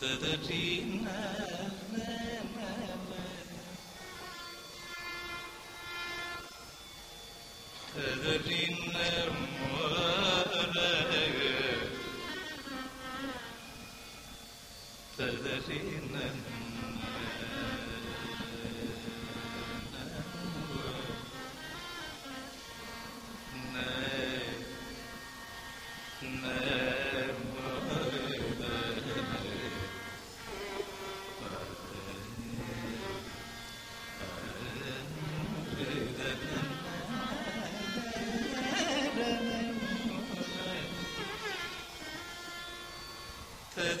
Tadarinna, tadarinna, tadarinna.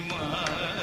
ಮಾರ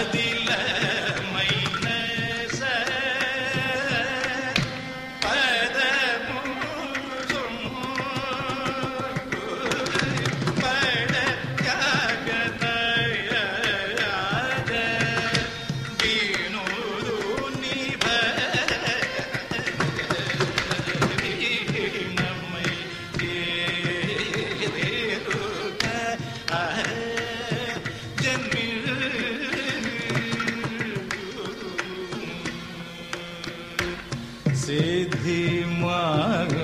மதில் माग